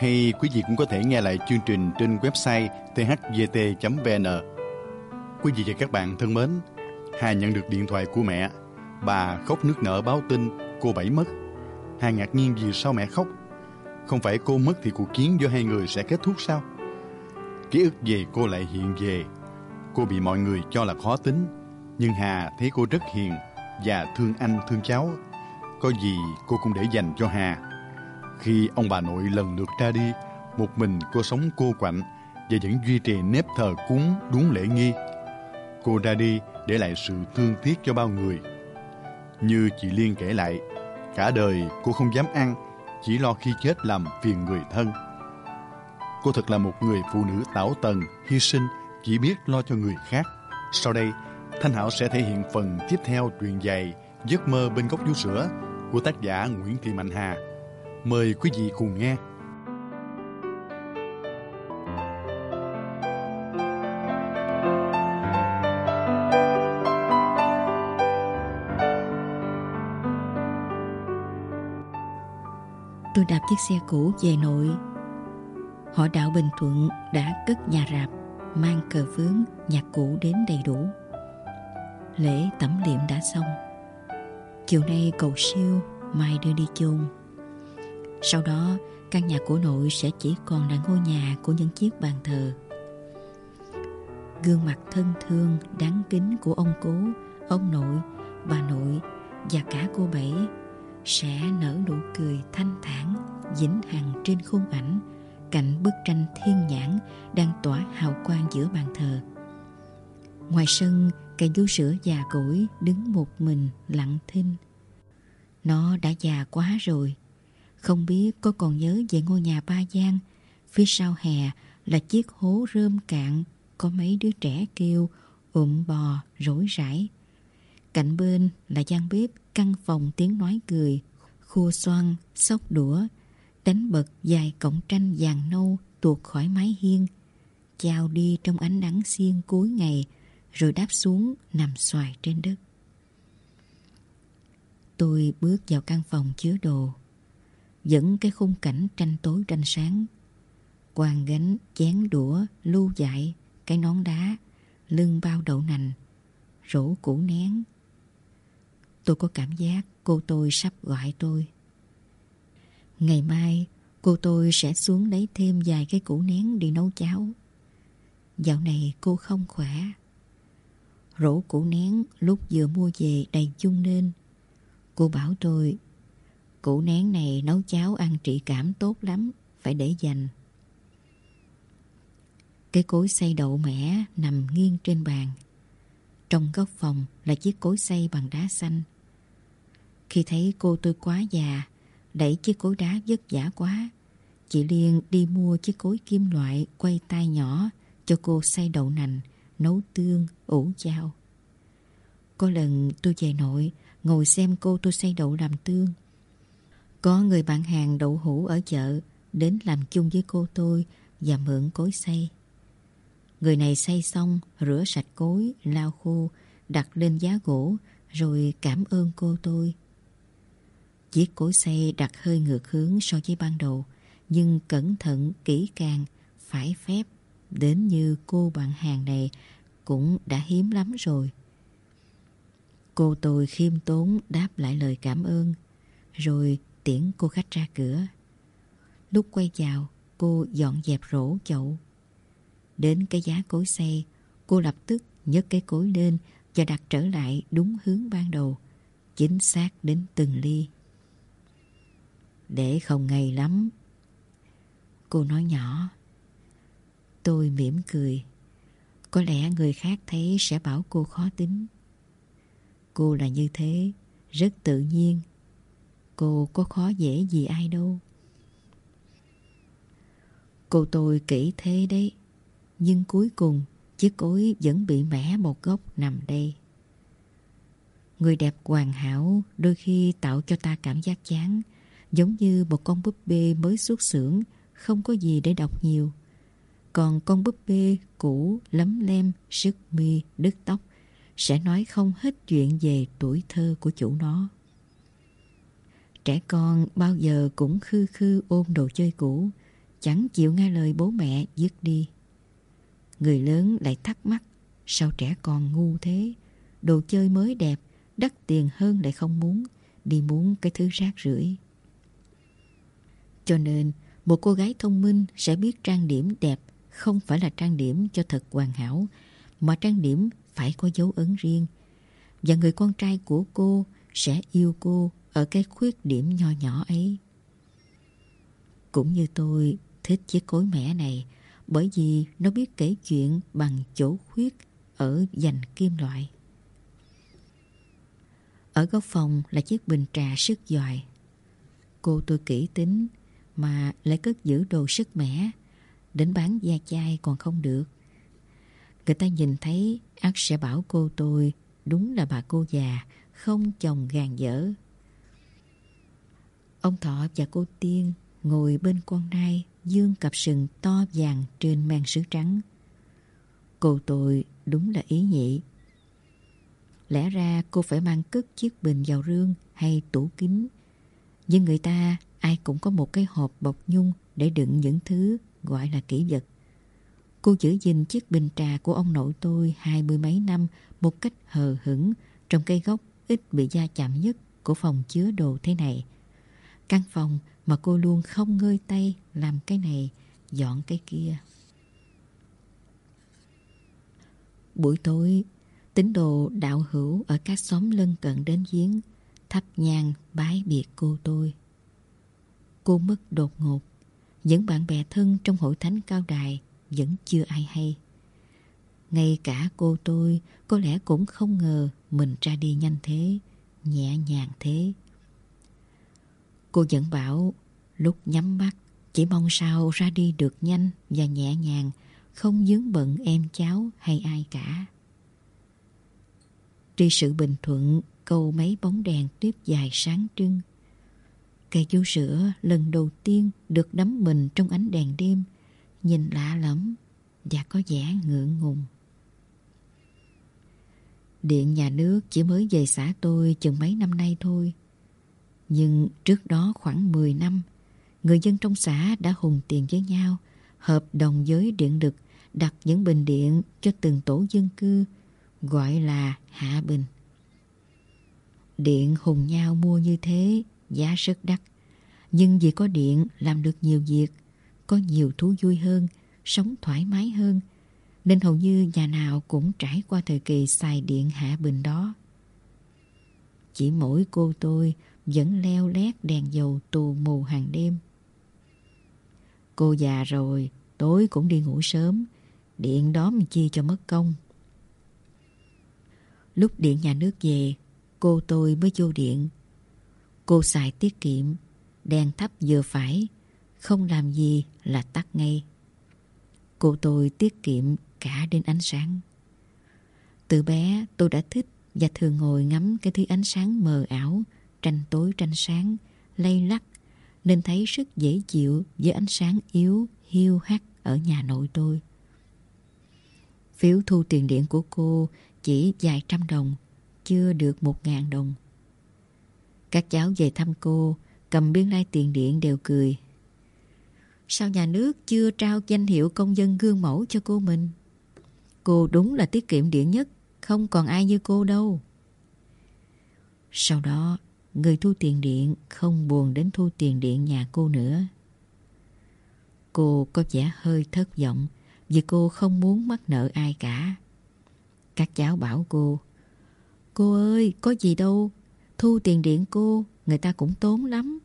hay quý vị cũng có thể nghe lại chương trình trên website thvt.vn. Quý vị và các bạn thân mến, Hà nhận được điện thoại của mẹ. Bà khóc nước nở báo tin cô Bảy mất. Hà ngạc nhiên vì sao mẹ khóc. Không phải cô mất thì cuộc chiến giữa hai người sẽ kết thúc sao? Ký ức về cô lại hiện về. Cô bị mọi người cho là khó tính, nhưng Hà thấy cô rất hiền và thương anh thương cháu. Có gì cô cũng để dành cho Hà. Khi ông bà nội lần lượt ra đi, một mình cô sống cô quạnh và vẫn duy trì nếp thờ cúng đúng lễ nghi. Cô ra đi để lại sự thương tiếc cho bao người. Như chị Liên kể lại, cả đời cô không dám ăn, chỉ lo khi chết làm phiền người thân. Cô thật là một người phụ nữ tảo tần, hy sinh, chỉ biết lo cho người khác. Sau đây, Thanh Hảo sẽ thể hiện phần tiếp theo truyền dạy Giấc mơ bên góc vú sữa của tác giả Nguyễn Thị Mạnh Hà. Mời quý vị cùng nghe. Tôi đạp chiếc xe cũ về nội. Họ đạo Bình Thuận đã cất nhà rạp, mang cờ vướng, nhạc cụ đến đầy đủ. Lễ tẩm liệm đã xong. Chiều nay cầu siêu, mai đưa đi chôn. Sau đó, căn nhà của nội sẽ chỉ còn là ngôi nhà của những chiếc bàn thờ. Gương mặt thân thương, đáng kính của ông cố, ông nội, bà nội và cả cô Bảy sẽ nở nụ cười thanh thản, vĩnh hằng trên khung ảnh cạnh bức tranh thiên nhãn đang tỏa hào quang giữa bàn thờ. Ngoài sân, cây vú sữa già cỗi đứng một mình lặng thinh. Nó đã già quá rồi, không biết có còn nhớ về ngôi nhà ba gian, phía sau hè là chiếc hố rơm cạn, có mấy đứa trẻ kêu, ụm bò, rối rãi. Cạnh bên là gian bếp, căn phòng tiếng nói cười, khua xoan, sóc đũa, đánh bật dài cổng tranh vàng nâu tuột khỏi mái hiên, chào đi trong ánh nắng xiên cuối ngày, rồi đáp xuống nằm xoài trên đất. Tôi bước vào căn phòng chứa đồ, dẫn cái khung cảnh tranh tối tranh sáng. Quàng gánh, chén đũa, lưu dại, cái nón đá, lưng bao đậu nành, rổ củ nén. Tôi có cảm giác cô tôi sắp gọi tôi. Ngày mai, cô tôi sẽ xuống lấy thêm vài cái củ nén đi nấu cháo. Dạo này cô không khỏe. Rổ củ nén lúc vừa mua về đầy chung nên. Cô bảo tôi, củ nén này nấu cháo ăn trị cảm tốt lắm, phải để dành. Cái cối xay đậu mẻ nằm nghiêng trên bàn. Trong góc phòng là chiếc cối xay bằng đá xanh. Khi thấy cô tôi quá già, đẩy chiếc cối đá vất vả quá, chị Liên đi mua chiếc cối kim loại quay tay nhỏ cho cô xay đậu nành, nấu tương, ủ chao. Có lần tôi về nội, ngồi xem cô tôi xay đậu làm tương. Có người bạn hàng đậu hũ ở chợ đến làm chung với cô tôi và mượn cối xay. Người này xay xong, rửa sạch cối, lau khô, đặt lên giá gỗ, rồi cảm ơn cô tôi. Chiếc cối xay đặt hơi ngược hướng so với ban đầu, nhưng cẩn thận, kỹ càng, phải phép, đến như cô bạn hàng này cũng đã hiếm lắm rồi. Cô tôi khiêm tốn đáp lại lời cảm ơn, rồi tiễn cô khách ra cửa. Lúc quay vào, cô dọn dẹp rổ chậu. Đến cái giá cối xay, cô lập tức nhấc cái cối lên và đặt trở lại đúng hướng ban đầu, chính xác đến từng ly. Để không ngay lắm. Cô nói nhỏ. Tôi mỉm cười. Có lẽ người khác thấy sẽ bảo cô khó tính. Cô là như thế, rất tự nhiên. Cô có khó dễ gì ai đâu. Cô tôi kỹ thế đấy. Nhưng cuối cùng chiếc cối vẫn bị mẻ một góc nằm đây. Người đẹp hoàn hảo đôi khi tạo cho ta cảm giác chán, giống như một con búp bê mới xuất xưởng, không có gì để đọc nhiều. Còn con búp bê cũ, lấm lem, sức mi, đứt tóc sẽ nói không hết chuyện về tuổi thơ của chủ nó. Trẻ con bao giờ cũng khư khư ôm đồ chơi cũ, chẳng chịu nghe lời bố mẹ dứt đi. Người lớn lại thắc mắc, sao trẻ con ngu thế? Đồ chơi mới đẹp, đắt tiền hơn lại không muốn, đi muốn cái thứ rác rưởi. Cho nên, một cô gái thông minh sẽ biết trang điểm đẹp không phải là trang điểm cho thật hoàn hảo, mà trang điểm phải có dấu ấn riêng. Và người con trai của cô sẽ yêu cô ở cái khuyết điểm nho nhỏ ấy. Cũng như tôi thích chiếc cối mẻ này bởi vì nó biết kể chuyện bằng chỗ khuyết ở dành kim loại. Ở góc phòng là chiếc bình trà sức giỏi. Cô tôi kỹ tính mà lại cất giữ đồ sức mẻ. Đến bán da chai còn không được. Người ta nhìn thấy ác sẽ bảo cô tôi đúng là bà cô già, không chồng gàn dở. Ông Thọ và cô Tiên ngồi bên con nai, dương cặp sừng to vàng trên màn sứ trắng. Cô tội đúng là ý nhị. Lẽ ra cô phải mang cất chiếc bình vào rương hay tủ kính. Nhưng người ta, ai cũng có một cái hộp bọc nhung để đựng những thứ gọi là kỷ vật. Cô giữ gìn chiếc bình trà của ông nội tôi hai mươi mấy năm một cách hờ hững trong cây góc ít bị da chạm nhất của phòng chứa đồ thế này. Căn phòng mà cô luôn không ngơi tay làm cái này, dọn cái kia. Buổi tối, tín đồ đạo hữu ở các xóm lân cận đến giếng, thắp nhang bái biệt cô tôi. Cô mất đột ngột, những bạn bè thân trong hội thánh cao đài vẫn chưa ai hay. Ngay cả cô tôi có lẽ cũng không ngờ mình ra đi nhanh thế, nhẹ nhàng thế. Cô vẫn bảo lúc nhắm mắt chỉ mong sao ra đi được nhanh và nhẹ nhàng, không dướng bận em cháu hay ai cả. Tri sự bình thuận câu mấy bóng đèn tiếp dài sáng trưng. Cây chú sữa lần đầu tiên được đắm mình trong ánh đèn đêm, nhìn lạ lắm và có vẻ ngượng ngùng. Điện nhà nước chỉ mới về xã tôi chừng mấy năm nay thôi. Nhưng trước đó khoảng 10 năm, người dân trong xã đã hùng tiền với nhau, hợp đồng với điện lực đặt những bình điện cho từng tổ dân cư, gọi là hạ bình. Điện hùng nhau mua như thế, giá rất đắt. Nhưng vì có điện làm được nhiều việc, có nhiều thú vui hơn, sống thoải mái hơn, nên hầu như nhà nào cũng trải qua thời kỳ xài điện hạ bình đó. Chỉ mỗi cô tôi vẫn leo lét đèn dầu tù mù hàng đêm. Cô già rồi, tối cũng đi ngủ sớm, điện đó mình chia cho mất công. Lúc điện nhà nước về, cô tôi mới vô điện. Cô xài tiết kiệm, đèn thấp vừa phải, không làm gì là tắt ngay. Cô tôi tiết kiệm cả đến ánh sáng. Từ bé tôi đã thích và thường ngồi ngắm cái thứ ánh sáng mờ ảo, tranh tối tranh sáng, lay lắc, nên thấy rất dễ chịu với ánh sáng yếu, hiu hắt ở nhà nội tôi. Phiếu thu tiền điện của cô chỉ vài trăm đồng, chưa được một ngàn đồng. Các cháu về thăm cô, cầm biên lai tiền điện đều cười. Sao nhà nước chưa trao danh hiệu công dân gương mẫu cho cô mình? Cô đúng là tiết kiệm điện nhất, không còn ai như cô đâu. Sau đó, người thu tiền điện không buồn đến thu tiền điện nhà cô nữa. Cô có vẻ hơi thất vọng vì cô không muốn mắc nợ ai cả. Các cháu bảo cô, cô ơi, có gì đâu, thu tiền điện cô, người ta cũng tốn lắm.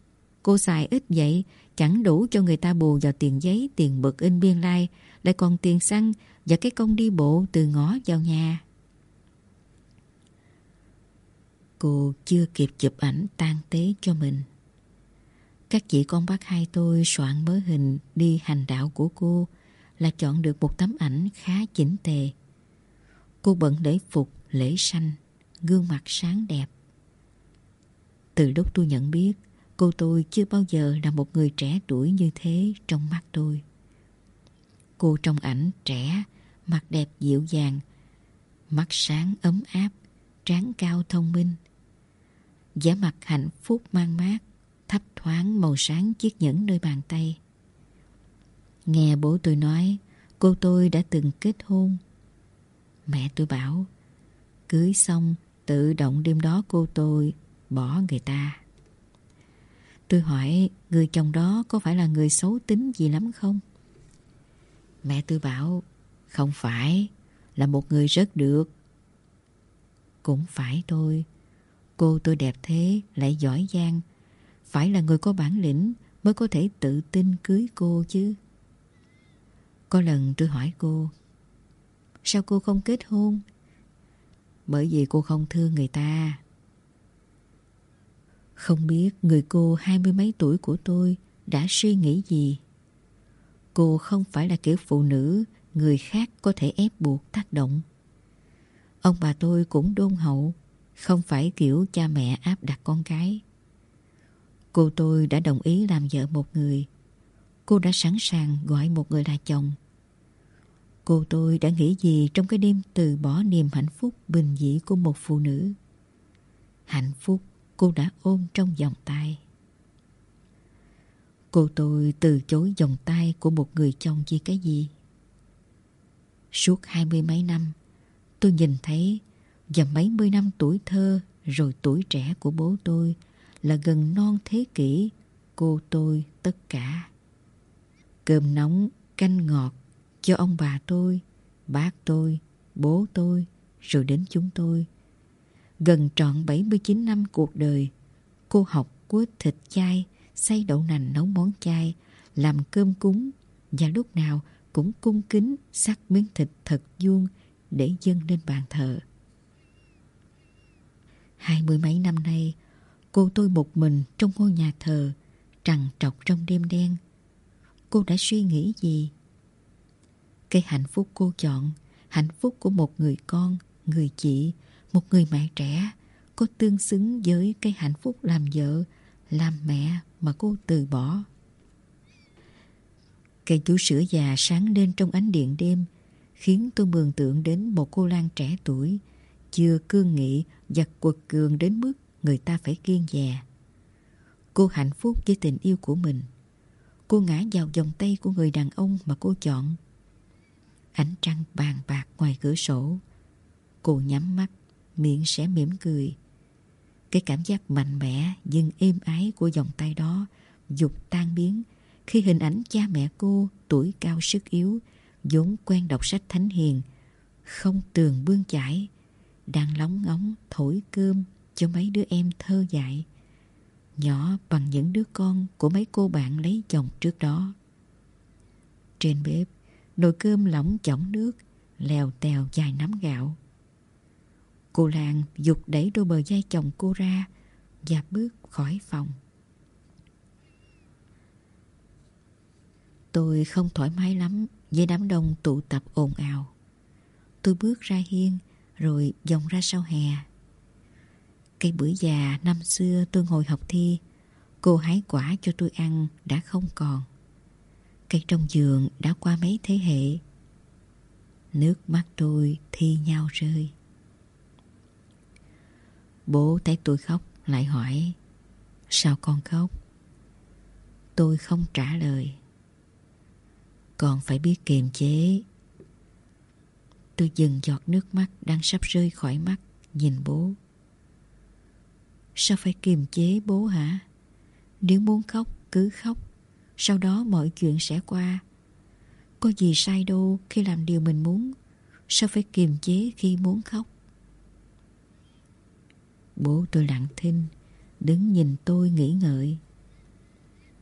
Cô xài ít vậy, chẳng đủ cho người ta bù vào tiền giấy, tiền bực in biên lai, lại còn tiền xăng và cái công đi bộ từ ngõ vào nhà. Cô chưa kịp chụp ảnh tang tế cho mình. Các chị con bác hai tôi soạn mớ hình đi hành đạo của cô là chọn được một tấm ảnh khá chỉnh tề. Cô bận lễ phục, lễ sanh, gương mặt sáng đẹp. Từ lúc tôi nhận biết, cô tôi chưa bao giờ là một người trẻ tuổi như thế trong mắt tôi. Cô trong ảnh trẻ, mặt đẹp dịu dàng, mắt sáng ấm áp, trán cao thông minh vẻ mặt hạnh phúc mang mát, thấp thoáng màu sáng chiếc nhẫn nơi bàn tay. Nghe bố tôi nói, cô tôi đã từng kết hôn. Mẹ tôi bảo, cưới xong tự động đêm đó cô tôi bỏ người ta. Tôi hỏi người chồng đó có phải là người xấu tính gì lắm không? Mẹ tôi bảo không phải, là một người rất được. Cũng phải tôi, cô tôi đẹp thế lại giỏi giang, phải là người có bản lĩnh mới có thể tự tin cưới cô chứ. Có lần tôi hỏi cô, sao cô không kết hôn? Bởi vì cô không thương người ta. Không biết người cô hai mươi mấy tuổi của tôi đã suy nghĩ gì. Cô không phải là kiểu phụ nữ người khác có thể ép buộc tác động. Ông bà tôi cũng đôn hậu, không phải kiểu cha mẹ áp đặt con cái. Cô tôi đã đồng ý làm vợ một người. Cô đã sẵn sàng gọi một người là chồng. Cô tôi đã nghĩ gì trong cái đêm từ bỏ niềm hạnh phúc bình dị của một phụ nữ. Hạnh phúc cô đã ôm trong vòng tay. Cô tôi từ chối vòng tay của một người chồng vì cái gì? Suốt hai mươi mấy năm, tôi nhìn thấy và mấy mươi năm tuổi thơ rồi tuổi trẻ của bố tôi là gần non thế kỷ cô tôi tất cả. Cơm nóng, canh ngọt cho ông bà tôi, bác tôi, bố tôi, rồi đến chúng tôi. Gần trọn 79 năm cuộc đời, cô học quết thịt chay, xay đậu nành nấu món chay, làm cơm cúng và lúc nào cũng cung kính sắc miếng thịt thật vuông để dâng lên bàn thờ. Hai mươi mấy năm nay, cô tôi một mình trong ngôi nhà thờ, trằn trọc trong đêm đen. Cô đã suy nghĩ gì? Cái hạnh phúc cô chọn, hạnh phúc của một người con, người chị, một người mẹ trẻ, có tương xứng với cái hạnh phúc làm vợ, làm mẹ mà cô từ bỏ. Cây chú sữa già sáng lên trong ánh điện đêm, khiến tôi mường tượng đến một cô Lan trẻ tuổi, chưa cương nghị và quật cường đến mức người ta phải kiên dè. Cô hạnh phúc với tình yêu của mình. Cô ngã vào vòng tay của người đàn ông mà cô chọn. Ánh trăng bàn bạc ngoài cửa sổ. Cô nhắm mắt, miệng sẽ mỉm cười. Cái cảm giác mạnh mẽ nhưng êm ái của vòng tay đó dục tan biến khi hình ảnh cha mẹ cô tuổi cao sức yếu, vốn quen đọc sách thánh hiền, không tường bươn chải, đang lóng ngóng thổi cơm cho mấy đứa em thơ dại, nhỏ bằng những đứa con của mấy cô bạn lấy chồng trước đó. Trên bếp, nồi cơm lỏng chỏng nước, lèo tèo dài nắm gạo. Cô Lan dục đẩy đôi bờ vai chồng cô ra và bước khỏi phòng. Tôi không thoải mái lắm với đám đông tụ tập ồn ào. Tôi bước ra hiên rồi dòng ra sau hè. Cây bưởi già năm xưa tôi ngồi học thi, cô hái quả cho tôi ăn đã không còn. Cây trong giường đã qua mấy thế hệ. Nước mắt tôi thi nhau rơi. Bố thấy tôi khóc lại hỏi Sao con khóc? Tôi không trả lời còn phải biết kiềm chế. Tôi dừng giọt nước mắt đang sắp rơi khỏi mắt, nhìn bố. Sao phải kiềm chế bố hả? Nếu muốn khóc, cứ khóc. Sau đó mọi chuyện sẽ qua. Có gì sai đâu khi làm điều mình muốn. Sao phải kiềm chế khi muốn khóc? Bố tôi lặng thinh, đứng nhìn tôi nghĩ ngợi.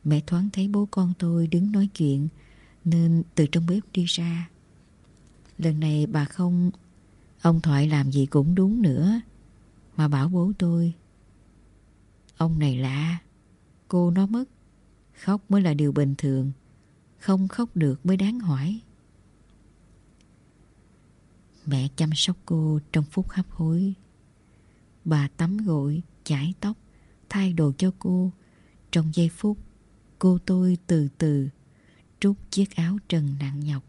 Mẹ thoáng thấy bố con tôi đứng nói chuyện nên từ trong bếp đi ra. Lần này bà không... Ông Thoại làm gì cũng đúng nữa. Mà bảo bố tôi. Ông này lạ. Cô nó mất. Khóc mới là điều bình thường Không khóc được mới đáng hỏi Mẹ chăm sóc cô trong phút hấp hối Bà tắm gội, chải tóc, thay đồ cho cô Trong giây phút Cô tôi từ từ Trút chiếc áo trần nặng nhọc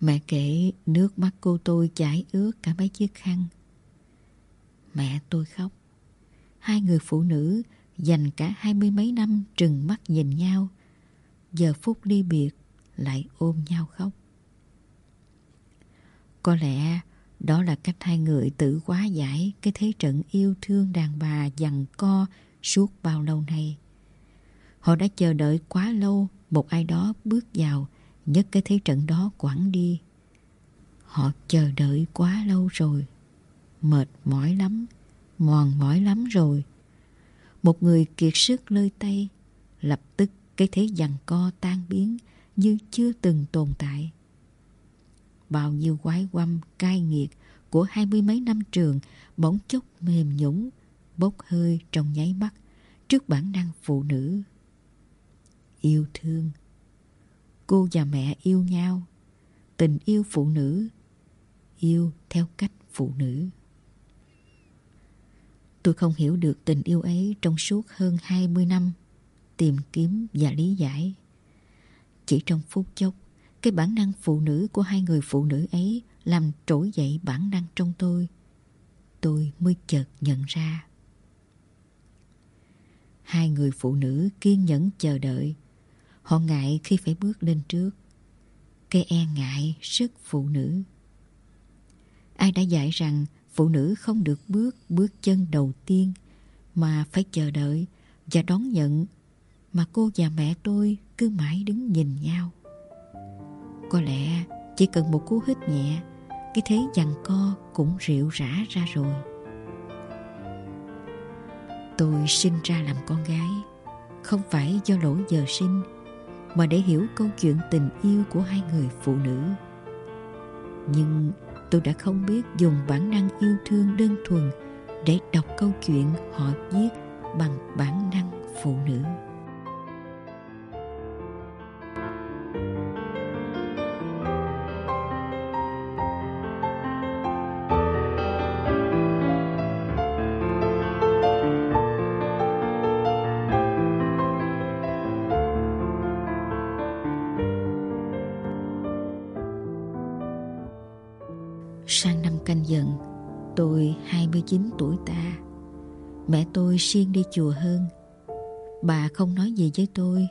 Mẹ kể nước mắt cô tôi chảy ướt cả mấy chiếc khăn. Mẹ tôi khóc. Hai người phụ nữ dành cả hai mươi mấy năm trừng mắt nhìn nhau, Giờ phút ly biệt lại ôm nhau khóc. Có lẽ đó là cách hai người tự quá giải cái thế trận yêu thương đàn bà dằn co suốt bao lâu nay. Họ đã chờ đợi quá lâu một ai đó bước vào nhất cái thế trận đó quẳng đi. Họ chờ đợi quá lâu rồi. Mệt mỏi lắm, mòn mỏi lắm rồi. Một người kiệt sức lơi tay, lập tức cái thế giằng co tan biến như chưa từng tồn tại. Bao nhiêu quái quăm, cai nghiệt của hai mươi mấy năm trường bỗng chốc mềm nhũng, bốc hơi trong nháy mắt trước bản năng phụ nữ. Yêu thương Cô và mẹ yêu nhau Tình yêu phụ nữ Yêu theo cách phụ nữ Tôi không hiểu được tình yêu ấy trong suốt hơn 20 năm tìm kiếm và lý giải. Chỉ trong phút chốc, cái bản năng phụ nữ của hai người phụ nữ ấy làm trỗi dậy bản năng trong tôi. Tôi mới chợt nhận ra. Hai người phụ nữ kiên nhẫn chờ đợi. Họ ngại khi phải bước lên trước. Cái e ngại sức phụ nữ. Ai đã dạy rằng phụ nữ không được bước bước chân đầu tiên mà phải chờ đợi và đón nhận mà cô và mẹ tôi cứ mãi đứng nhìn nhau. Có lẽ chỉ cần một cú hít nhẹ, cái thế giằng co cũng rượu rã ra rồi. Tôi sinh ra làm con gái, không phải do lỗi giờ sinh, mà để hiểu câu chuyện tình yêu của hai người phụ nữ. Nhưng tôi đã không biết dùng bản năng yêu thương đơn thuần để đọc câu chuyện họ viết bằng bản năng phụ nữ. Siêng đi chùa hơn. Bà không nói gì với tôi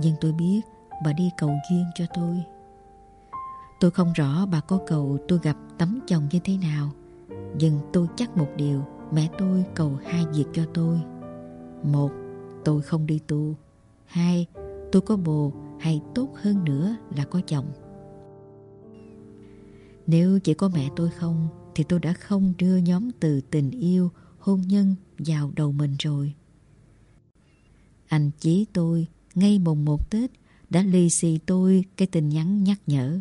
Nhưng tôi biết bà đi cầu duyên cho tôi. Tôi không rõ bà có cầu tôi gặp tấm chồng như thế nào Nhưng tôi chắc một điều Mẹ tôi cầu hai việc cho tôi. Một, tôi không đi tu. Hai, tôi có bồ hay tốt hơn nữa là có chồng. Nếu chỉ có mẹ tôi không Thì tôi đã không đưa nhóm từ tình yêu Hôn nhân vào đầu mình rồi. Anh chí tôi, Ngay mùng một Tết, Đã lì xì tôi cái tin nhắn nhắc nhở.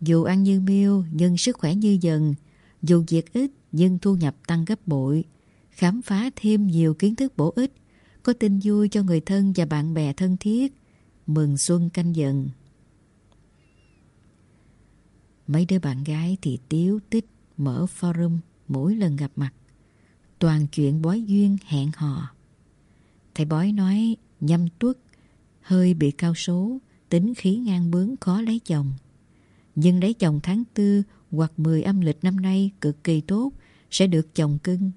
Dù ăn như miêu, Nhưng sức khỏe như dần. Dù việc ít, nhưng thu nhập tăng gấp bội. Khám phá thêm nhiều kiến thức bổ ích. Có tin vui cho người thân và bạn bè thân thiết. Mừng xuân canh dần. Mấy đứa bạn gái thì tiếu tích mở forum mỗi lần gặp mặt. Toàn chuyện bói duyên hẹn hò. Thầy bói nói nhâm tuất, hơi bị cao số, tính khí ngang bướng khó lấy chồng. Nhưng lấy chồng tháng tư hoặc 10 âm lịch năm nay cực kỳ tốt, sẽ được chồng cưng.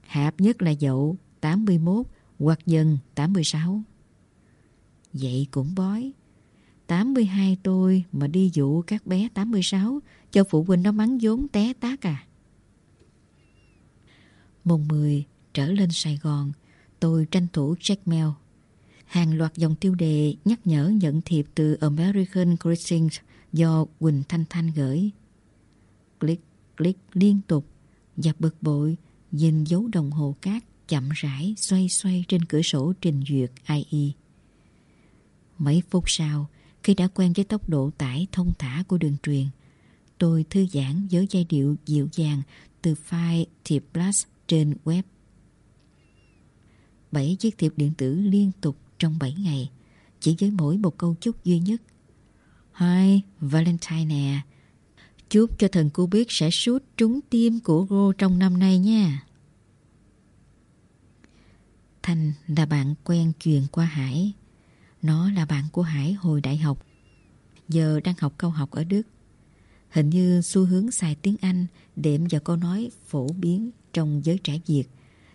Hạp nhất là dậu 81 hoặc dần 86. Vậy cũng bói. 82 tôi mà đi dụ các bé 86 cho phụ huynh nó mắng vốn té tác à. Mùng 10 trở lên Sài Gòn, tôi tranh thủ check mail. Hàng loạt dòng tiêu đề nhắc nhở nhận thiệp từ American Greetings do Quỳnh Thanh Thanh gửi. Click, click liên tục và bực bội nhìn dấu đồng hồ cát chậm rãi xoay xoay trên cửa sổ trình duyệt IE. Mấy phút sau, khi đã quen với tốc độ tải thông thả của đường truyền, tôi thư giãn với giai điệu dịu dàng từ file thiệp blast trên web. 7 chiếc thiệp điện tử liên tục trong 7 ngày, chỉ với mỗi một câu chúc duy nhất. Hi, Valentine nè, chúc cho thần cô biết sẽ sút trúng tim của cô trong năm nay nha. thành là bạn quen truyền qua Hải. Nó là bạn của Hải hồi đại học. Giờ đang học câu học ở Đức. Hình như xu hướng xài tiếng Anh đệm vào câu nói phổ biến trong giới trẻ Việt,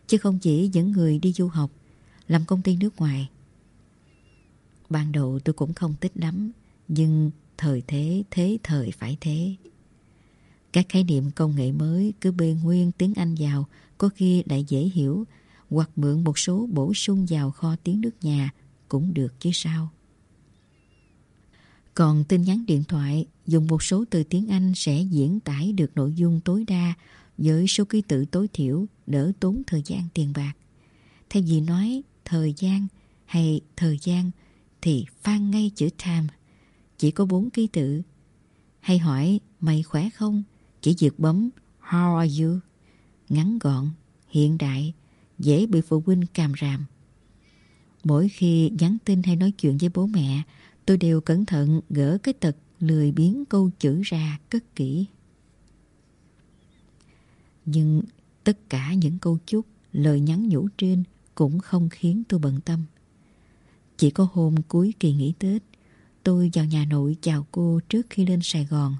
chứ không chỉ những người đi du học, làm công ty nước ngoài. Ban đầu tôi cũng không thích lắm, nhưng thời thế, thế thời phải thế. Các khái niệm công nghệ mới cứ bê nguyên tiếng Anh vào, có khi lại dễ hiểu, hoặc mượn một số bổ sung vào kho tiếng nước nhà cũng được chứ sao. Còn tin nhắn điện thoại dùng một số từ tiếng Anh sẽ diễn tải được nội dung tối đa với số ký tự tối thiểu đỡ tốn thời gian tiền bạc. Thay vì nói thời gian hay thời gian thì phan ngay chữ time chỉ có bốn ký tự. Hay hỏi mày khỏe không? Chỉ việc bấm How are you? Ngắn gọn, hiện đại, dễ bị phụ huynh càm ràm. Mỗi khi nhắn tin hay nói chuyện với bố mẹ, tôi đều cẩn thận gỡ cái tật lười biến câu chữ ra cất kỹ. Nhưng tất cả những câu chúc, lời nhắn nhủ trên cũng không khiến tôi bận tâm. Chỉ có hôm cuối kỳ nghỉ Tết, tôi vào nhà nội chào cô trước khi lên Sài Gòn.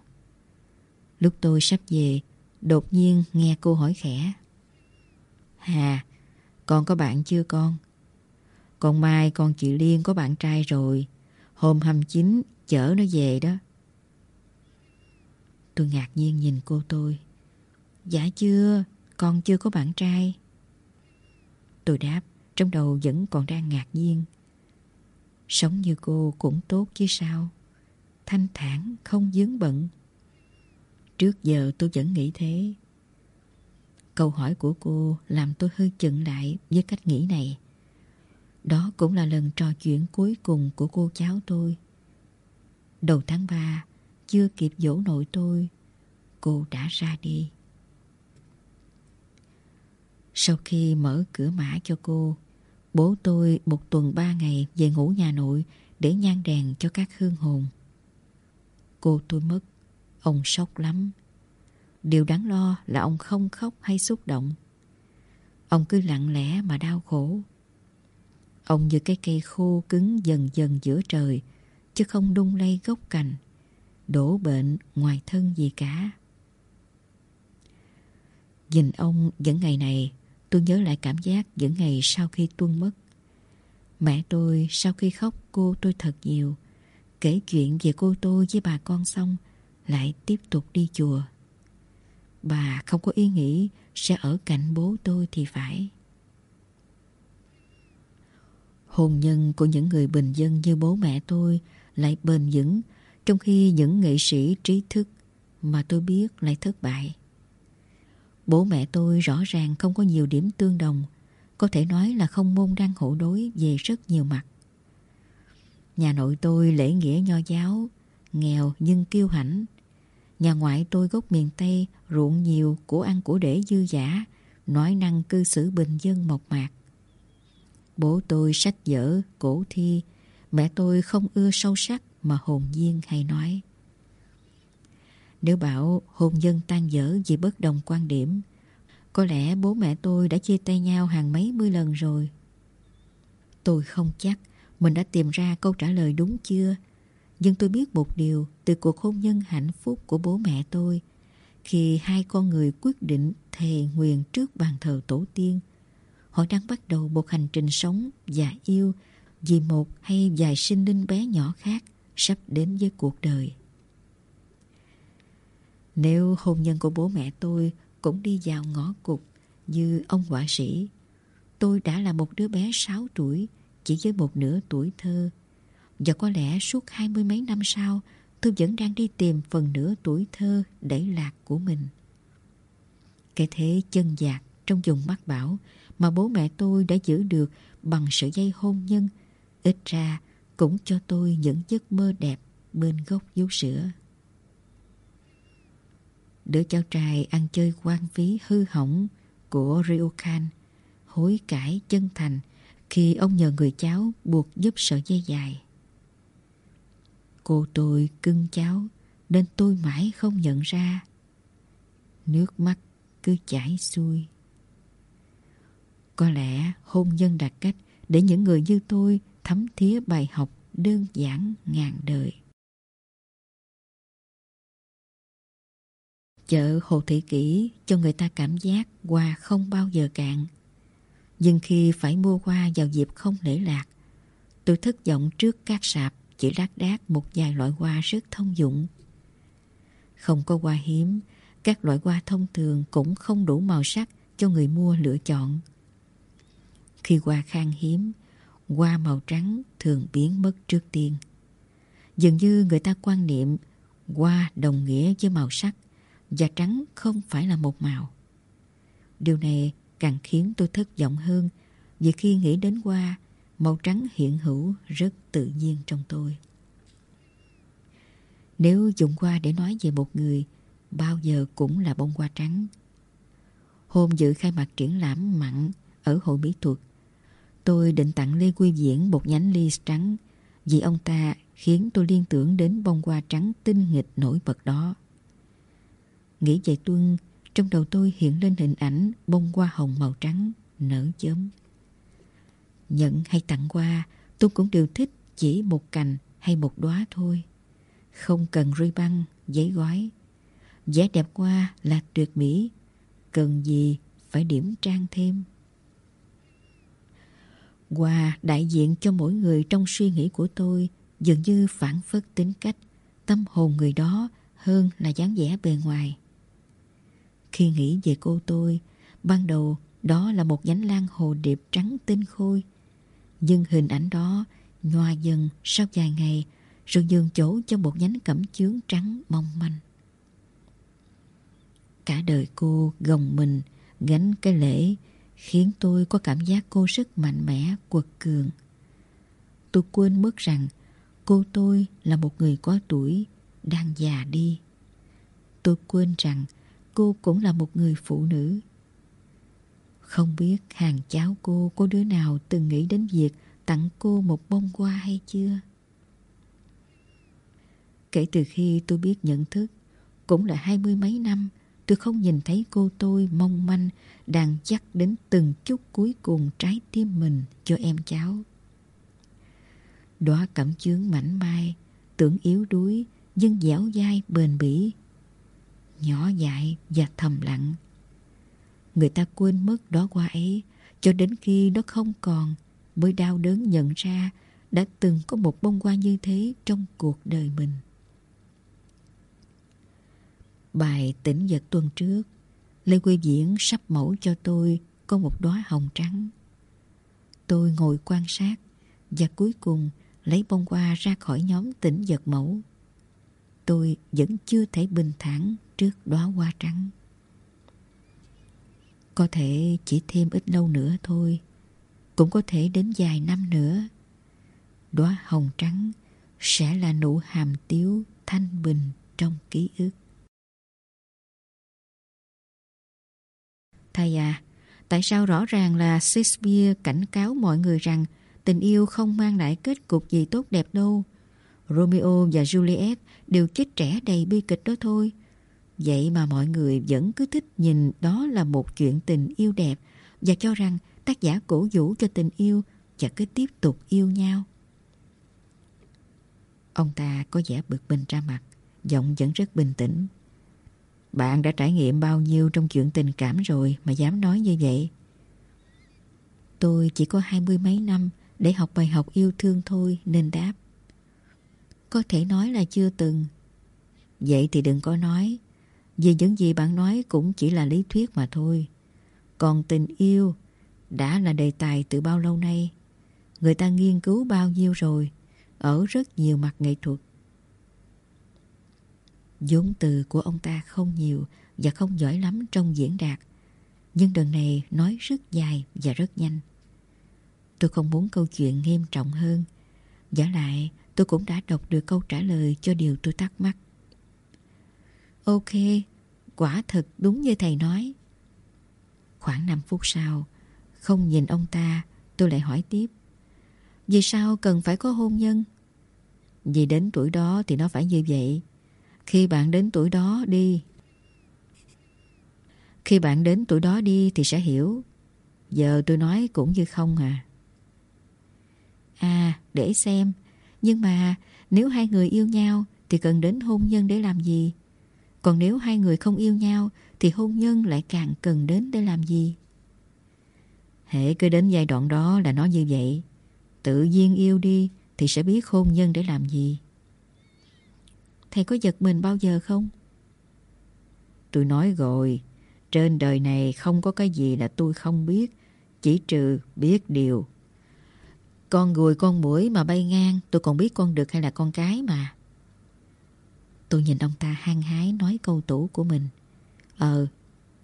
Lúc tôi sắp về, đột nhiên nghe cô hỏi khẽ. Hà, con có bạn chưa con? Còn mai con chị Liên có bạn trai rồi. Hôm 29 chở nó về đó. Tôi ngạc nhiên nhìn cô tôi. Dạ chưa, con chưa có bạn trai. Tôi đáp, trong đầu vẫn còn đang ngạc nhiên. Sống như cô cũng tốt chứ sao. Thanh thản, không dướng bận. Trước giờ tôi vẫn nghĩ thế. Câu hỏi của cô làm tôi hơi chừng lại với cách nghĩ này. Đó cũng là lần trò chuyện cuối cùng của cô cháu tôi. Đầu tháng 3, chưa kịp dỗ nội tôi, cô đã ra đi. Sau khi mở cửa mã cho cô, bố tôi một tuần ba ngày về ngủ nhà nội để nhan đèn cho các hương hồn. Cô tôi mất, ông sốc lắm. Điều đáng lo là ông không khóc hay xúc động. Ông cứ lặng lẽ mà đau khổ. Ông như cái cây khô cứng dần dần giữa trời, chứ không đung lay gốc cành, đổ bệnh ngoài thân gì cả. Nhìn ông những ngày này, tôi nhớ lại cảm giác những ngày sau khi Tuân mất. Mẹ tôi sau khi khóc cô tôi thật nhiều, kể chuyện về cô tôi với bà con xong, lại tiếp tục đi chùa. Bà không có ý nghĩ sẽ ở cạnh bố tôi thì phải. Hôn nhân của những người bình dân như bố mẹ tôi lại bền vững, trong khi những nghệ sĩ trí thức mà tôi biết lại thất bại. Bố mẹ tôi rõ ràng không có nhiều điểm tương đồng, có thể nói là không môn đăng hộ đối về rất nhiều mặt. Nhà nội tôi lễ nghĩa nho giáo, nghèo nhưng kiêu hãnh. Nhà ngoại tôi gốc miền Tây, ruộng nhiều, của ăn của để dư giả, nói năng cư xử bình dân mộc mạc. Bố tôi sách vở, cổ thi, mẹ tôi không ưa sâu sắc mà hồn nhiên hay nói. Nếu bảo hôn nhân tan dở vì bất đồng quan điểm, có lẽ bố mẹ tôi đã chia tay nhau hàng mấy mươi lần rồi. Tôi không chắc mình đã tìm ra câu trả lời đúng chưa, nhưng tôi biết một điều từ cuộc hôn nhân hạnh phúc của bố mẹ tôi khi hai con người quyết định thề nguyện trước bàn thờ tổ tiên họ đang bắt đầu một hành trình sống và yêu vì một hay vài sinh linh bé nhỏ khác sắp đến với cuộc đời. Nếu hôn nhân của bố mẹ tôi cũng đi vào ngõ cụt như ông họa sĩ, tôi đã là một đứa bé 6 tuổi chỉ với một nửa tuổi thơ. Và có lẽ suốt hai mươi mấy năm sau, tôi vẫn đang đi tìm phần nửa tuổi thơ đẩy lạc của mình. Cái thế chân dạc trong vùng mắt bảo mà bố mẹ tôi đã giữ được bằng sợi dây hôn nhân, ít ra cũng cho tôi những giấc mơ đẹp bên gốc vú sữa. Đứa cháu trai ăn chơi quan phí hư hỏng của Ryokan, hối cải chân thành khi ông nhờ người cháu buộc giúp sợi dây dài. Cô tôi cưng cháu nên tôi mãi không nhận ra. Nước mắt cứ chảy xuôi. Có lẽ hôn nhân đặt cách để những người như tôi thấm thía bài học đơn giản ngàn đời. Chợ Hồ Thị Kỷ cho người ta cảm giác hoa không bao giờ cạn. Nhưng khi phải mua hoa vào dịp không lễ lạc, tôi thất vọng trước các sạp chỉ lác đác một vài loại hoa rất thông dụng. Không có hoa hiếm, các loại hoa thông thường cũng không đủ màu sắc cho người mua lựa chọn. Khi hoa khan hiếm, hoa màu trắng thường biến mất trước tiên. Dường như người ta quan niệm hoa đồng nghĩa với màu sắc và trắng không phải là một màu. Điều này càng khiến tôi thất vọng hơn vì khi nghĩ đến hoa, màu trắng hiện hữu rất tự nhiên trong tôi. Nếu dùng hoa để nói về một người, bao giờ cũng là bông hoa trắng. Hôm dự khai mạc triển lãm mặn ở hội mỹ thuật, tôi định tặng Lê Quy Diễn một nhánh ly trắng vì ông ta khiến tôi liên tưởng đến bông hoa trắng tinh nghịch nổi bật đó. Nghĩ về Tuân, trong đầu tôi hiện lên hình ảnh bông hoa hồng màu trắng nở chớm. Nhận hay tặng hoa, tôi cũng đều thích chỉ một cành hay một đóa thôi. Không cần rơi băng, giấy gói. Giá đẹp hoa là tuyệt mỹ, cần gì phải điểm trang thêm. Hoa đại diện cho mỗi người trong suy nghĩ của tôi dường như phản phất tính cách, tâm hồn người đó hơn là dáng vẻ bề ngoài. Khi nghĩ về cô tôi, ban đầu đó là một nhánh lan hồ điệp trắng tinh khôi. Nhưng hình ảnh đó nhòa dần sau vài ngày rồi nhường chỗ cho một nhánh cẩm chướng trắng mong manh. Cả đời cô gồng mình gánh cái lễ khiến tôi có cảm giác cô sức mạnh mẽ, quật cường. Tôi quên mất rằng cô tôi là một người có tuổi, đang già đi. Tôi quên rằng cô cũng là một người phụ nữ. Không biết hàng cháu cô có đứa nào từng nghĩ đến việc tặng cô một bông hoa hay chưa? Kể từ khi tôi biết nhận thức, cũng là hai mươi mấy năm, tôi không nhìn thấy cô tôi mong manh đang chắc đến từng chút cuối cùng trái tim mình cho em cháu. Đóa cẩm chướng mảnh mai, tưởng yếu đuối nhưng dẻo dai bền bỉ nhỏ dại và thầm lặng. Người ta quên mất đó qua ấy, cho đến khi nó không còn, mới đau đớn nhận ra đã từng có một bông hoa như thế trong cuộc đời mình. Bài tỉnh giật tuần trước, Lê Quê Diễn sắp mẫu cho tôi có một đóa hồng trắng. Tôi ngồi quan sát và cuối cùng lấy bông hoa ra khỏi nhóm tỉnh giật mẫu. Tôi vẫn chưa thể bình thản trước đóa hoa trắng. Có thể chỉ thêm ít lâu nữa thôi, cũng có thể đến vài năm nữa. Đóa hồng trắng sẽ là nụ hàm tiếu thanh bình trong ký ức. Thầy à, tại sao rõ ràng là Shakespeare cảnh cáo mọi người rằng tình yêu không mang lại kết cục gì tốt đẹp đâu. Romeo và Juliet đều chết trẻ đầy bi kịch đó thôi. Vậy mà mọi người vẫn cứ thích nhìn đó là một chuyện tình yêu đẹp và cho rằng tác giả cổ vũ cho tình yêu và cứ tiếp tục yêu nhau. Ông ta có vẻ bực mình ra mặt, giọng vẫn rất bình tĩnh. Bạn đã trải nghiệm bao nhiêu trong chuyện tình cảm rồi mà dám nói như vậy? Tôi chỉ có hai mươi mấy năm để học bài học yêu thương thôi nên đáp. Có thể nói là chưa từng. Vậy thì đừng có nói. Vì những gì bạn nói cũng chỉ là lý thuyết mà thôi. Còn tình yêu đã là đề tài từ bao lâu nay. Người ta nghiên cứu bao nhiêu rồi, ở rất nhiều mặt nghệ thuật. vốn từ của ông ta không nhiều và không giỏi lắm trong diễn đạt. Nhưng lần này nói rất dài và rất nhanh. Tôi không muốn câu chuyện nghiêm trọng hơn. Giả lại, tôi cũng đã đọc được câu trả lời cho điều tôi thắc mắc. Ok, quả thật đúng như thầy nói. Khoảng 5 phút sau, không nhìn ông ta, Tôi lại hỏi tiếp. Vì sao cần phải có hôn nhân? Vì đến tuổi đó thì nó phải như vậy. Khi bạn đến tuổi đó đi Khi bạn đến tuổi đó đi thì sẽ hiểu Giờ tôi nói cũng như không à À để xem Nhưng mà nếu hai người yêu nhau Thì cần đến hôn nhân để làm gì còn nếu hai người không yêu nhau, Thì hôn nhân lại càng cần đến để làm gì? Hệ cứ đến giai đoạn đó là nó như vậy. Tự nhiên yêu đi Thì sẽ biết hôn nhân để làm gì. Thầy có giật mình bao giờ không? Tôi nói rồi, Trên đời này không có cái gì là tôi không biết, Chỉ trừ biết điều. Con gùi con mũi mà bay ngang, Tôi còn biết con đực hay là con cái mà. Tôi nhìn ông ta hăng hái nói câu tủ của mình Ờ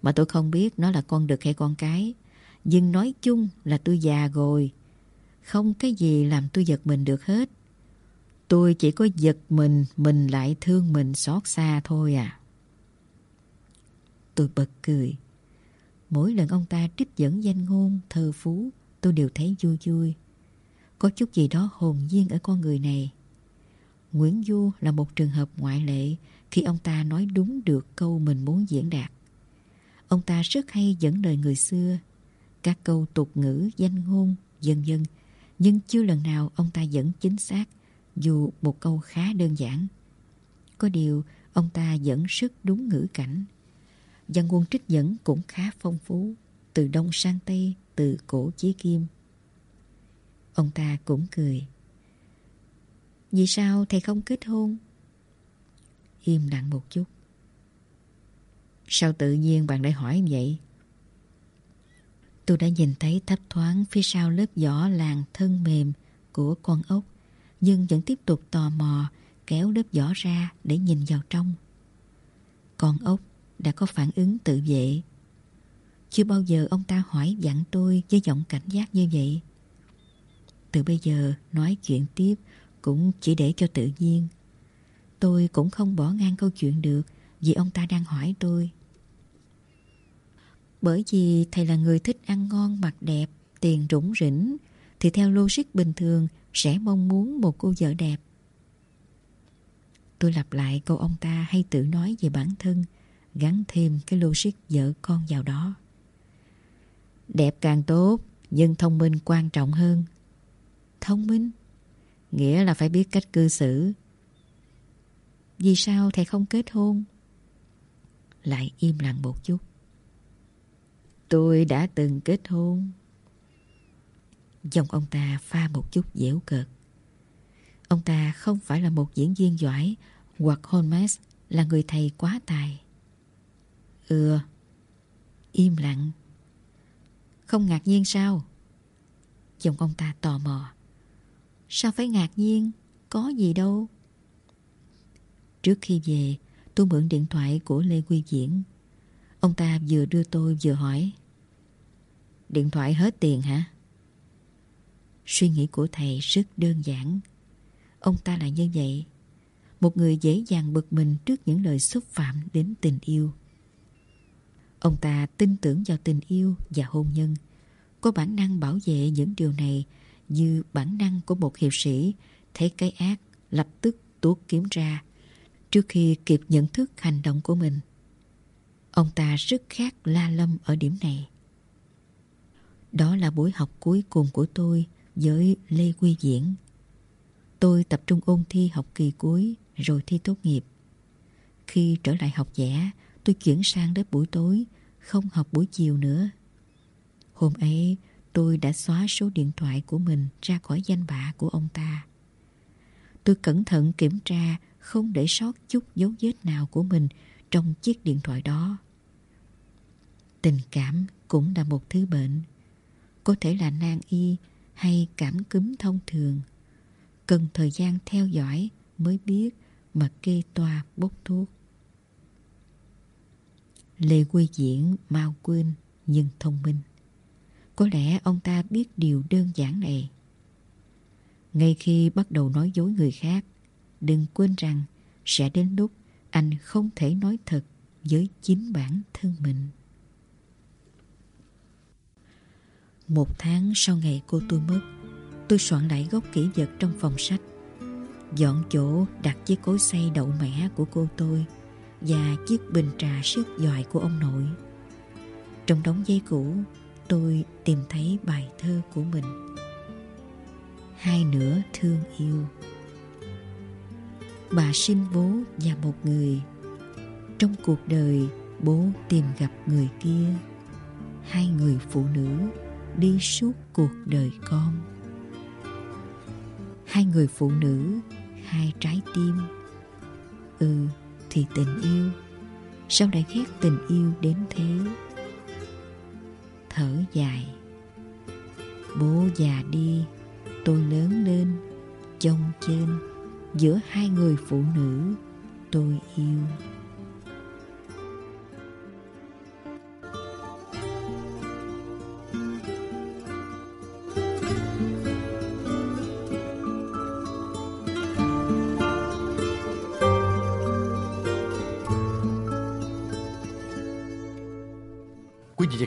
Mà tôi không biết nó là con đực hay con cái Nhưng nói chung là tôi già rồi Không cái gì làm tôi giật mình được hết Tôi chỉ có giật mình, mình lại thương mình xót xa thôi à. Tôi bật cười. Mỗi lần ông ta trích dẫn danh ngôn, thơ phú, tôi đều thấy vui vui. Có chút gì đó hồn nhiên ở con người này. Nguyễn Du là một trường hợp ngoại lệ khi ông ta nói đúng được câu mình muốn diễn đạt. Ông ta rất hay dẫn lời người xưa, các câu tục ngữ, danh ngôn, dân dân, nhưng chưa lần nào ông ta dẫn chính xác dù một câu khá đơn giản. Có điều, ông ta dẫn sức đúng ngữ cảnh. Văn ngôn trích dẫn cũng khá phong phú, từ đông sang tây, từ cổ chí kim. Ông ta cũng cười. Vì sao thầy không kết hôn? Im lặng một chút. Sao tự nhiên bạn lại hỏi vậy? Tôi đã nhìn thấy thấp thoáng phía sau lớp vỏ làng thân mềm của con ốc, nhưng vẫn tiếp tục tò mò, kéo lớp vỏ ra để nhìn vào trong. Con ốc đã có phản ứng tự vệ. Chưa bao giờ ông ta hỏi dặn tôi với giọng cảnh giác như vậy. Từ bây giờ nói chuyện tiếp cũng chỉ để cho tự nhiên. Tôi cũng không bỏ ngang câu chuyện được vì ông ta đang hỏi tôi. Bởi vì thầy là người thích ăn ngon mặc đẹp, tiền rủng rỉnh, thì theo logic bình thường sẽ mong muốn một cô vợ đẹp. Tôi lặp lại câu ông ta hay tự nói về bản thân, gắn thêm cái logic vợ con vào đó. Đẹp càng tốt, nhưng thông minh quan trọng hơn. Thông minh? Nghĩa là phải biết cách cư xử. Vì sao thầy không kết hôn? Lại im lặng một chút. Tôi đã từng kết hôn. Dòng ông ta pha một chút dễu cợt. Ông ta không phải là một diễn viên giỏi hoặc Holmes là người thầy quá tài. Ừ, im lặng. Không ngạc nhiên sao? Dòng ông ta tò mò. Sao phải ngạc nhiên? Có gì đâu. Trước khi về, tôi mượn điện thoại của Lê Quy Diễn. Ông ta vừa đưa tôi vừa hỏi. Điện thoại hết tiền hả? Suy nghĩ của thầy rất đơn giản. Ông ta là như vậy. Một người dễ dàng bực mình trước những lời xúc phạm đến tình yêu. Ông ta tin tưởng vào tình yêu và hôn nhân. Có bản năng bảo vệ những điều này như bản năng của một hiệp sĩ thấy cái ác lập tức tuốt kiếm ra trước khi kịp nhận thức hành động của mình. Ông ta rất khác La Lâm ở điểm này. Đó là buổi học cuối cùng của tôi với Lê Quy Diễn. Tôi tập trung ôn thi học kỳ cuối rồi thi tốt nghiệp. Khi trở lại học vẽ, tôi chuyển sang lớp buổi tối, không học buổi chiều nữa. Hôm ấy, tôi đã xóa số điện thoại của mình ra khỏi danh bạ của ông ta. Tôi cẩn thận kiểm tra không để sót chút dấu vết nào của mình trong chiếc điện thoại đó. Tình cảm cũng là một thứ bệnh. Có thể là nan y hay cảm cúm thông thường. Cần thời gian theo dõi mới biết mà kê toa bốc thuốc. Lê Quy Diễn, mau quên nhưng thông minh. Có lẽ ông ta biết điều đơn giản này. Ngay khi bắt đầu nói dối người khác, đừng quên rằng sẽ đến lúc anh không thể nói thật với chính bản thân mình. Một tháng sau ngày cô tôi mất, tôi soạn lại gốc kỹ vật trong phòng sách. Dọn chỗ đặt chiếc cối xay đậu mẻ của cô tôi và chiếc bình trà sức giỏi của ông nội. Trong đống giấy cũ, tôi tìm thấy bài thơ của mình. Hai nửa thương yêu. Bà sinh bố và một người. Trong cuộc đời bố tìm gặp người kia. Hai người phụ nữ đi suốt cuộc đời con. Hai người phụ nữ, hai trái tim. Ừ thì tình yêu. Sao lại ghét tình yêu đến thế? Thở dài. Bố già đi, Tôi lớn lên Trông trên, Giữa hai người phụ nữ, Tôi yêu.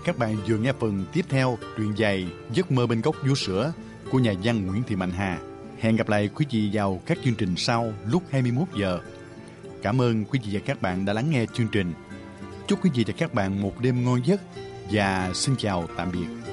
Các bạn vừa nghe phần tiếp theo truyện dài Giấc mơ bên góc vú sữa của nhà văn Nguyễn Thị Mạnh Hà. Hẹn gặp lại quý vị vào các chương trình sau lúc 21 giờ. Cảm ơn quý vị và các bạn đã lắng nghe chương trình. Chúc quý vị và các bạn một đêm ngon giấc và xin chào tạm biệt.